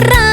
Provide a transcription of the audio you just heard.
agarrar.